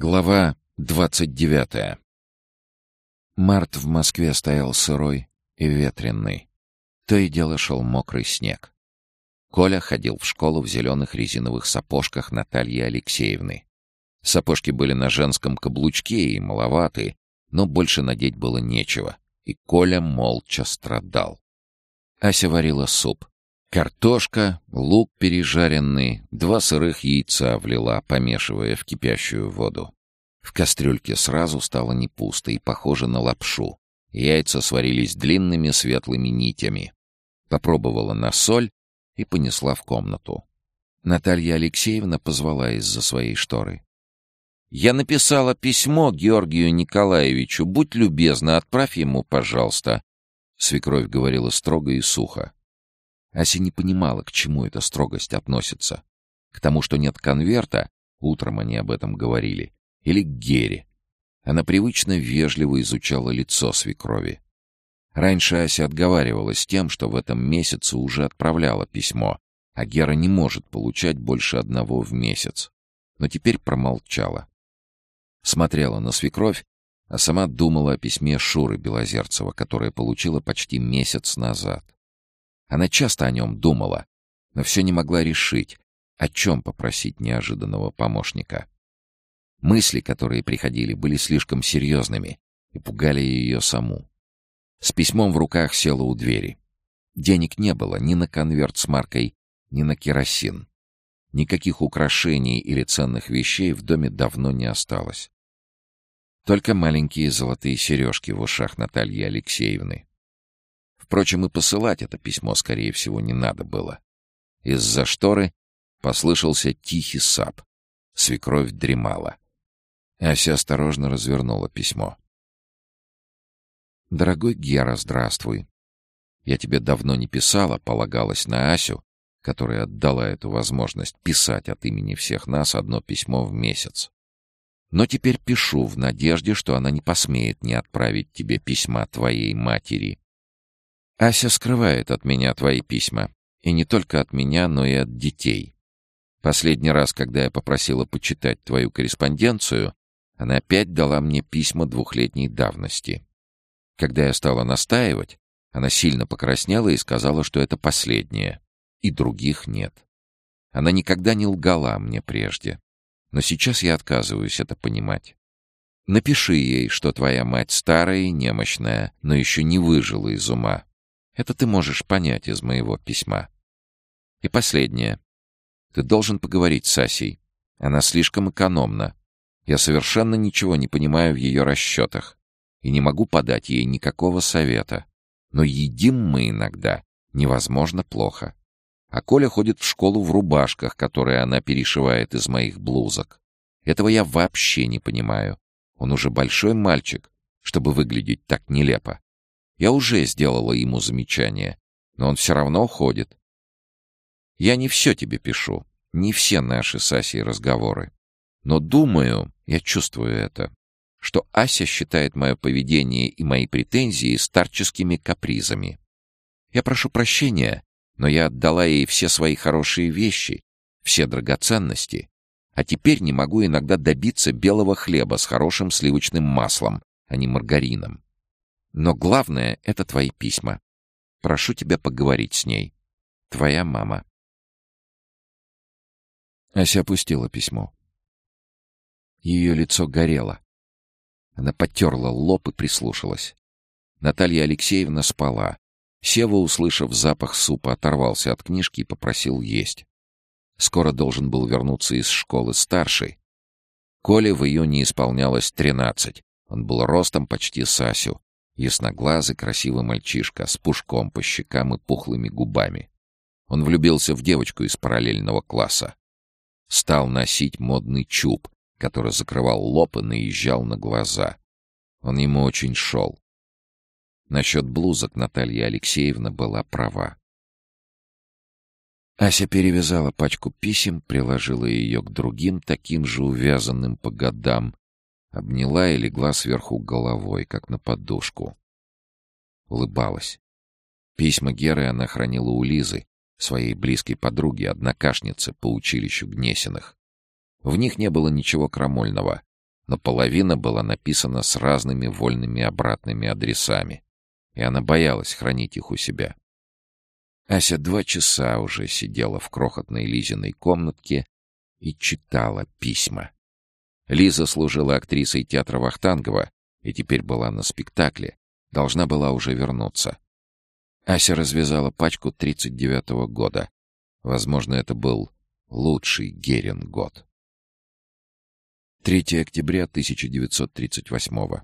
Глава двадцать девятая Март в Москве стоял сырой и ветренный. То и дело шел мокрый снег. Коля ходил в школу в зеленых резиновых сапожках Натальи Алексеевны. Сапожки были на женском каблучке и маловаты, но больше надеть было нечего, и Коля молча страдал. Ася варила суп. Картошка, лук пережаренный, два сырых яйца влила, помешивая в кипящую воду. В кастрюльке сразу стало не пусто и похоже на лапшу. Яйца сварились длинными светлыми нитями. Попробовала на соль и понесла в комнату. Наталья Алексеевна позвала из-за своей шторы. «Я написала письмо Георгию Николаевичу. Будь любезна, отправь ему, пожалуйста». Свекровь говорила строго и сухо. Ася не понимала, к чему эта строгость относится. К тому, что нет конверта, утром они об этом говорили, или к Гере. Она привычно вежливо изучала лицо свекрови. Раньше Ася отговаривалась тем, что в этом месяце уже отправляла письмо, а Гера не может получать больше одного в месяц. Но теперь промолчала. Смотрела на свекровь, а сама думала о письме Шуры Белозерцева, которое получила почти месяц назад. Она часто о нем думала, но все не могла решить, о чем попросить неожиданного помощника. Мысли, которые приходили, были слишком серьезными и пугали ее саму. С письмом в руках села у двери. Денег не было ни на конверт с маркой, ни на керосин. Никаких украшений или ценных вещей в доме давно не осталось. Только маленькие золотые сережки в ушах Натальи Алексеевны. Впрочем, и посылать это письмо, скорее всего, не надо было. Из-за шторы послышался тихий сап. Свекровь дремала. Ася осторожно развернула письмо. «Дорогой Гера, здравствуй. Я тебе давно не писала, полагалась на Асю, которая отдала эту возможность писать от имени всех нас одно письмо в месяц. Но теперь пишу в надежде, что она не посмеет не отправить тебе письма твоей матери. Ася скрывает от меня твои письма. И не только от меня, но и от детей. Последний раз, когда я попросила почитать твою корреспонденцию, она опять дала мне письма двухлетней давности. Когда я стала настаивать, она сильно покраснела и сказала, что это последнее, и других нет. Она никогда не лгала мне прежде, но сейчас я отказываюсь это понимать. Напиши ей, что твоя мать старая и немощная, но еще не выжила из ума, это ты можешь понять из моего письма. И последнее. Ты должен поговорить с Асей. Она слишком экономна. Я совершенно ничего не понимаю в ее расчетах и не могу подать ей никакого совета. Но едим мы иногда невозможно плохо. А Коля ходит в школу в рубашках, которые она перешивает из моих блузок. Этого я вообще не понимаю. Он уже большой мальчик, чтобы выглядеть так нелепо. Я уже сделала ему замечание, но он все равно уходит. Я не все тебе пишу, не все наши с Асей разговоры. Но думаю, я чувствую это, что Ася считает мое поведение и мои претензии старческими капризами. Я прошу прощения, но я отдала ей все свои хорошие вещи, все драгоценности, а теперь не могу иногда добиться белого хлеба с хорошим сливочным маслом, а не маргарином. Но главное — это твои письма. Прошу тебя поговорить с ней. Твоя мама. Ася опустила письмо. Ее лицо горело. Она потерла лоб и прислушалась. Наталья Алексеевна спала. Сева, услышав запах супа, оторвался от книжки и попросил есть. Скоро должен был вернуться из школы старший. Коле в июне исполнялось тринадцать. Он был ростом почти с Асю, Ясноглазый, красивый мальчишка с пушком по щекам и пухлыми губами. Он влюбился в девочку из параллельного класса. Стал носить модный чуб, который закрывал лоб и наезжал на глаза. Он ему очень шел. Насчет блузок Наталья Алексеевна была права. Ася перевязала пачку писем, приложила ее к другим, таким же увязанным по годам, Обняла и легла сверху головой, как на подушку. Улыбалась. Письма Геры она хранила у Лизы, своей близкой подруги, однокашницы по училищу Гнесиных. В них не было ничего крамольного, но половина была написана с разными вольными обратными адресами, и она боялась хранить их у себя. Ася два часа уже сидела в крохотной Лизиной комнатке и читала письма. Лиза служила актрисой театра Вахтангова и теперь была на спектакле, должна была уже вернуться. Ася развязала пачку 39-го года. Возможно, это был лучший Герин год. 3 октября 1938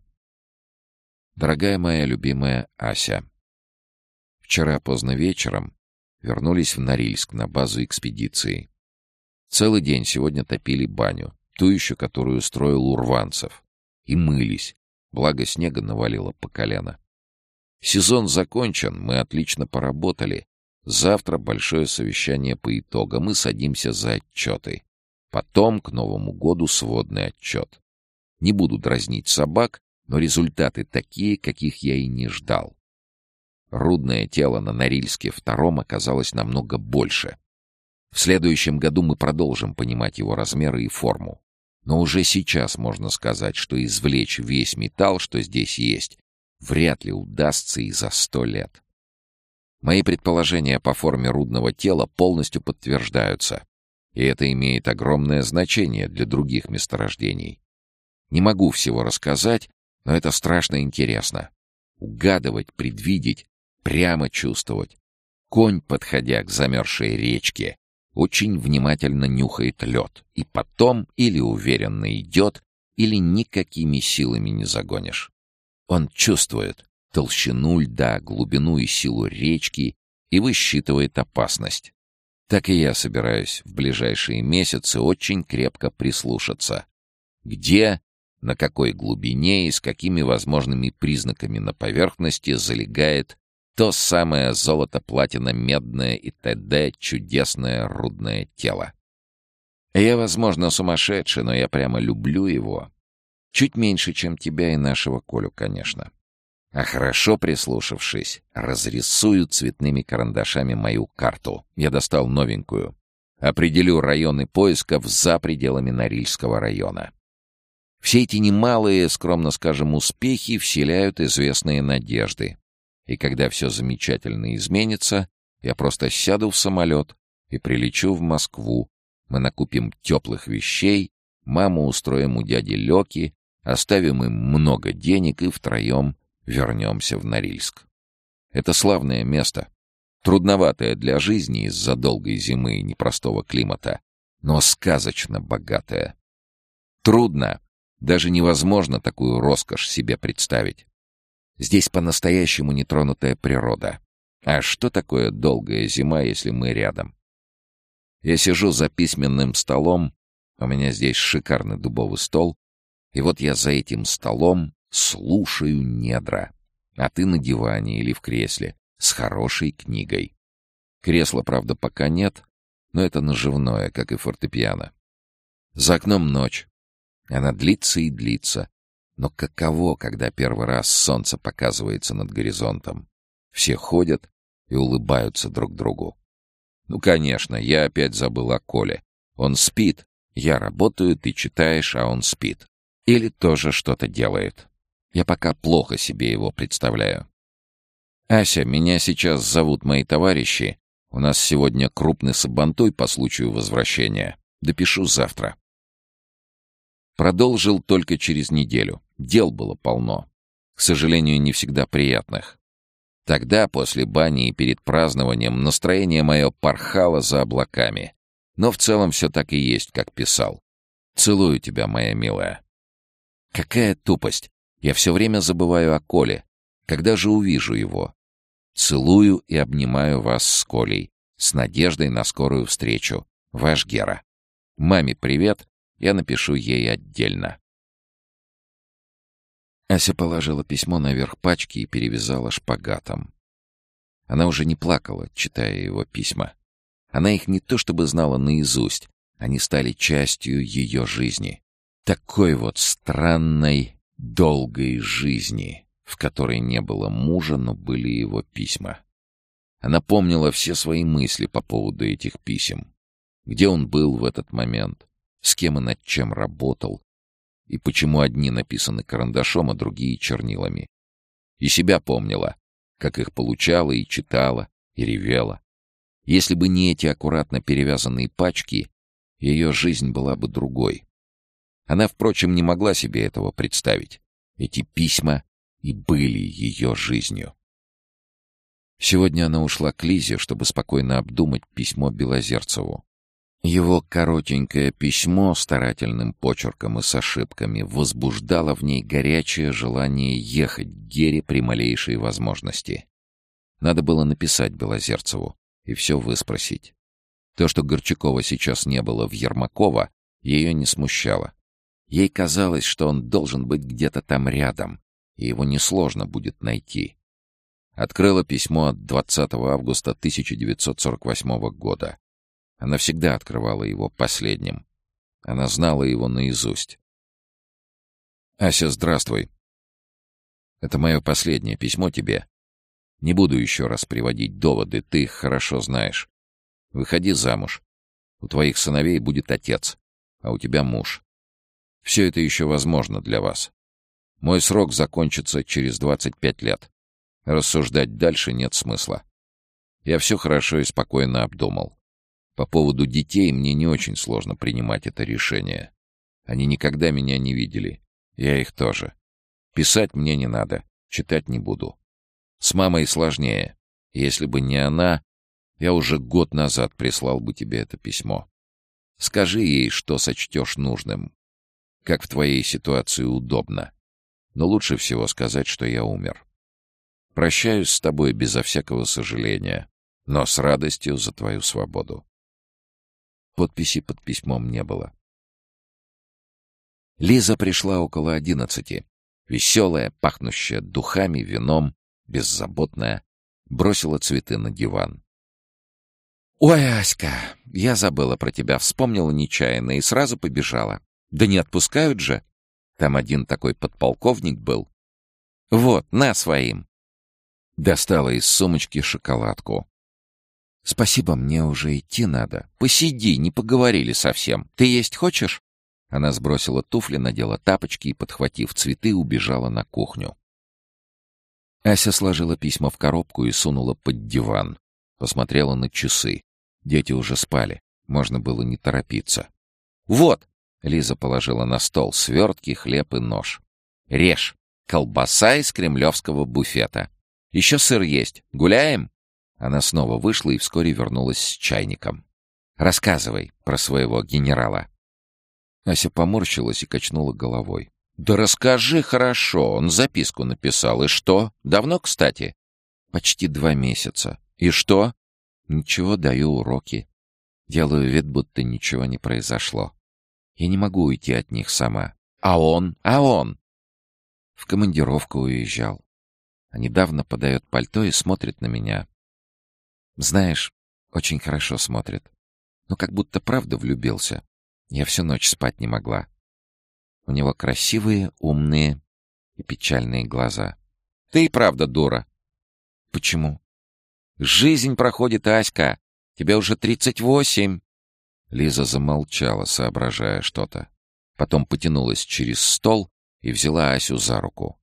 Дорогая моя любимая Ася, Вчера поздно вечером вернулись в Норильск на базу экспедиции. Целый день сегодня топили баню, ту еще, которую строил Урванцев, и мылись, благо снега навалило по колено. Сезон закончен, мы отлично поработали. Завтра большое совещание по итогам, мы садимся за отчеты. Потом к Новому году сводный отчет. Не буду дразнить собак, но результаты такие, каких я и не ждал. Рудное тело на Норильске втором оказалось намного больше. В следующем году мы продолжим понимать его размеры и форму. Но уже сейчас можно сказать, что извлечь весь металл, что здесь есть, вряд ли удастся и за сто лет. Мои предположения по форме рудного тела полностью подтверждаются, и это имеет огромное значение для других месторождений. Не могу всего рассказать, но это страшно интересно. Угадывать, предвидеть, прямо чувствовать. Конь, подходя к замерзшей речке, очень внимательно нюхает лед, и потом или уверенно идет, или никакими силами не загонишь. Он чувствует толщину льда, глубину и силу речки и высчитывает опасность. Так и я собираюсь в ближайшие месяцы очень крепко прислушаться. Где, на какой глубине и с какими возможными признаками на поверхности залегает то самое золото-платино-медное и т.д. чудесное рудное тело. Я, возможно, сумасшедший, но я прямо люблю его. Чуть меньше, чем тебя и нашего Колю, конечно. А хорошо прислушавшись, разрисую цветными карандашами мою карту. Я достал новенькую. Определю районы поисков за пределами Норильского района. Все эти немалые, скромно скажем, успехи вселяют известные надежды. И когда все замечательно изменится, я просто сяду в самолет и прилечу в Москву. Мы накупим теплых вещей, маму устроим у дяди Леки, оставим им много денег и втроем вернемся в Норильск. Это славное место, трудноватое для жизни из-за долгой зимы и непростого климата, но сказочно богатое. Трудно, даже невозможно такую роскошь себе представить. Здесь по-настоящему нетронутая природа. А что такое долгая зима, если мы рядом? Я сижу за письменным столом, у меня здесь шикарный дубовый стол, и вот я за этим столом слушаю недра. А ты на диване или в кресле с хорошей книгой. Кресла, правда, пока нет, но это наживное, как и фортепиано. За окном ночь. Она длится и длится, но каково, когда первый раз солнце показывается над горизонтом? Все ходят и улыбаются друг другу. Ну, конечно, я опять забыл о Коле. Он спит. Я работаю, ты читаешь, а он спит. Или тоже что-то делает. Я пока плохо себе его представляю. «Ася, меня сейчас зовут мои товарищи. У нас сегодня крупный сабантуй по случаю возвращения. Допишу завтра». Продолжил только через неделю. Дел было полно. К сожалению, не всегда приятных. Тогда, после бани и перед празднованием, настроение мое порхало за облаками. Но в целом все так и есть, как писал. «Целую тебя, моя милая». Какая тупость! Я все время забываю о Коле. Когда же увижу его? Целую и обнимаю вас с Колей. С надеждой на скорую встречу. Ваш Гера. Маме привет. Я напишу ей отдельно. Ася положила письмо наверх пачки и перевязала шпагатом. Она уже не плакала, читая его письма. Она их не то чтобы знала наизусть, они стали частью ее жизни. Такой вот странной, долгой жизни, в которой не было мужа, но были его письма. Она помнила все свои мысли по поводу этих писем. Где он был в этот момент, с кем и над чем работал, и почему одни написаны карандашом, а другие чернилами. И себя помнила, как их получала и читала, и ревела. Если бы не эти аккуратно перевязанные пачки, ее жизнь была бы другой. Она, впрочем, не могла себе этого представить. Эти письма и были ее жизнью. Сегодня она ушла к Лизе, чтобы спокойно обдумать письмо Белозерцеву. Его коротенькое письмо старательным почерком и с ошибками возбуждало в ней горячее желание ехать к Гере при малейшей возможности. Надо было написать Белозерцеву и все выспросить. То, что Горчакова сейчас не было в Ермакова, ее не смущало. Ей казалось, что он должен быть где-то там рядом, и его несложно будет найти. Открыла письмо от 20 августа 1948 года. Она всегда открывала его последним. Она знала его наизусть. «Ася, здравствуй. Это мое последнее письмо тебе. Не буду еще раз приводить доводы, ты их хорошо знаешь. Выходи замуж. У твоих сыновей будет отец, а у тебя муж. Все это еще возможно для вас. Мой срок закончится через 25 лет. Рассуждать дальше нет смысла. Я все хорошо и спокойно обдумал. По поводу детей мне не очень сложно принимать это решение. Они никогда меня не видели. Я их тоже. Писать мне не надо, читать не буду. С мамой сложнее. Если бы не она, я уже год назад прислал бы тебе это письмо. Скажи ей, что сочтешь нужным как в твоей ситуации удобно. Но лучше всего сказать, что я умер. Прощаюсь с тобой безо всякого сожаления, но с радостью за твою свободу. Подписи под письмом не было. Лиза пришла около одиннадцати. Веселая, пахнущая духами, вином, беззаботная, бросила цветы на диван. «Ой, Аська, я забыла про тебя, вспомнила нечаянно и сразу побежала. Да не отпускают же. Там один такой подполковник был. Вот, на своим. Достала из сумочки шоколадку. «Спасибо, мне уже идти надо. Посиди, не поговорили совсем. Ты есть хочешь?» Она сбросила туфли, надела тапочки и, подхватив цветы, убежала на кухню. Ася сложила письма в коробку и сунула под диван. Посмотрела на часы. Дети уже спали. Можно было не торопиться. «Вот!» Лиза положила на стол свертки, хлеб и нож. «Режь! Колбаса из кремлевского буфета. Еще сыр есть. Гуляем?» Она снова вышла и вскоре вернулась с чайником. «Рассказывай про своего генерала». Ася поморщилась и качнула головой. «Да расскажи хорошо. Он записку написал. И что? Давно, кстати?» «Почти два месяца. И что?» «Ничего, даю уроки. Делаю вид, будто ничего не произошло. Я не могу уйти от них сама. А он? А он? В командировку уезжал. А недавно подает пальто и смотрит на меня. Знаешь, очень хорошо смотрит. Но как будто правда влюбился. Я всю ночь спать не могла. У него красивые, умные и печальные глаза. Ты и правда дура. Почему? Жизнь проходит, Аська. Тебе уже тридцать восемь. Лиза замолчала, соображая что-то. Потом потянулась через стол и взяла Асю за руку.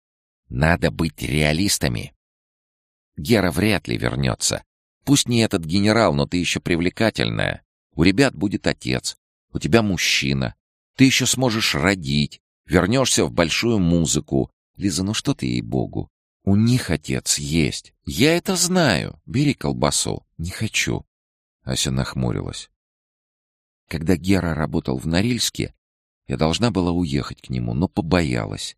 «Надо быть реалистами. Гера вряд ли вернется. Пусть не этот генерал, но ты еще привлекательная. У ребят будет отец, у тебя мужчина. Ты еще сможешь родить, вернешься в большую музыку. Лиза, ну что ты ей-богу? У них отец есть. Я это знаю. Бери колбасу. Не хочу. Ася нахмурилась. Когда Гера работал в Норильске, я должна была уехать к нему, но побоялась.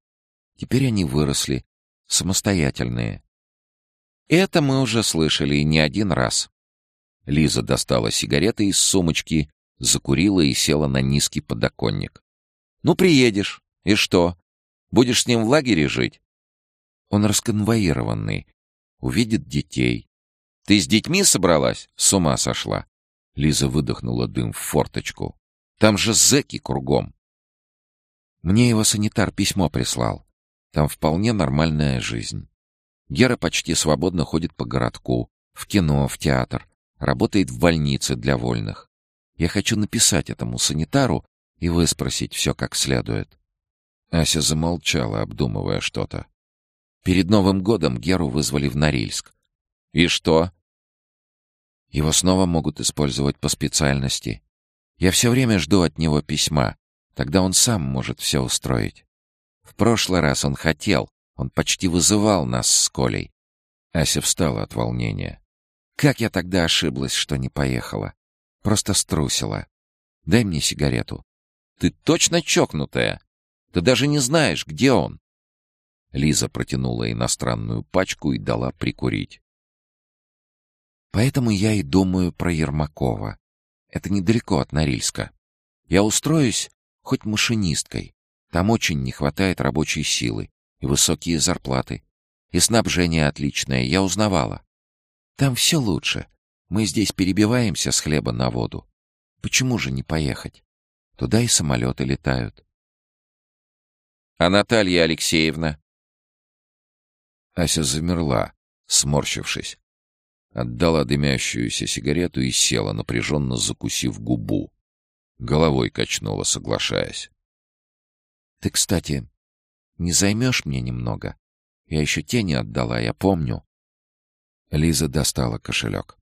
Теперь они выросли, самостоятельные. Это мы уже слышали не один раз. Лиза достала сигареты из сумочки, закурила и села на низкий подоконник. «Ну, приедешь. И что? Будешь с ним в лагере жить?» Он расконвоированный. Увидит детей. «Ты с детьми собралась? С ума сошла. Лиза выдохнула дым в форточку. «Там же зэки кругом!» Мне его санитар письмо прислал. Там вполне нормальная жизнь. Гера почти свободно ходит по городку, в кино, в театр, работает в больнице для вольных. Я хочу написать этому санитару и выспросить все как следует. Ася замолчала, обдумывая что-то. Перед Новым годом Геру вызвали в Норильск. И что? Его снова могут использовать по специальности. Я все время жду от него письма. Тогда он сам может все устроить. В прошлый раз он хотел, он почти вызывал нас с Колей. Ася встала от волнения. Как я тогда ошиблась, что не поехала? Просто струсила. Дай мне сигарету. Ты точно чокнутая? Ты даже не знаешь, где он. Лиза протянула иностранную пачку и дала прикурить. Поэтому я и думаю про Ермакова. Это недалеко от Норильска. Я устроюсь хоть машинисткой. Там очень не хватает рабочей силы и высокие зарплаты. И снабжение отличное, я узнавала. Там все лучше. Мы здесь перебиваемся с хлеба на воду. Почему же не поехать? Туда и самолеты летают. А Наталья Алексеевна? Ася замерла, сморщившись. Отдала дымящуюся сигарету и села, напряженно закусив губу. Головой качнула, соглашаясь. «Ты, кстати, не займешь мне немного? Я еще тени отдала, я помню». Лиза достала кошелек.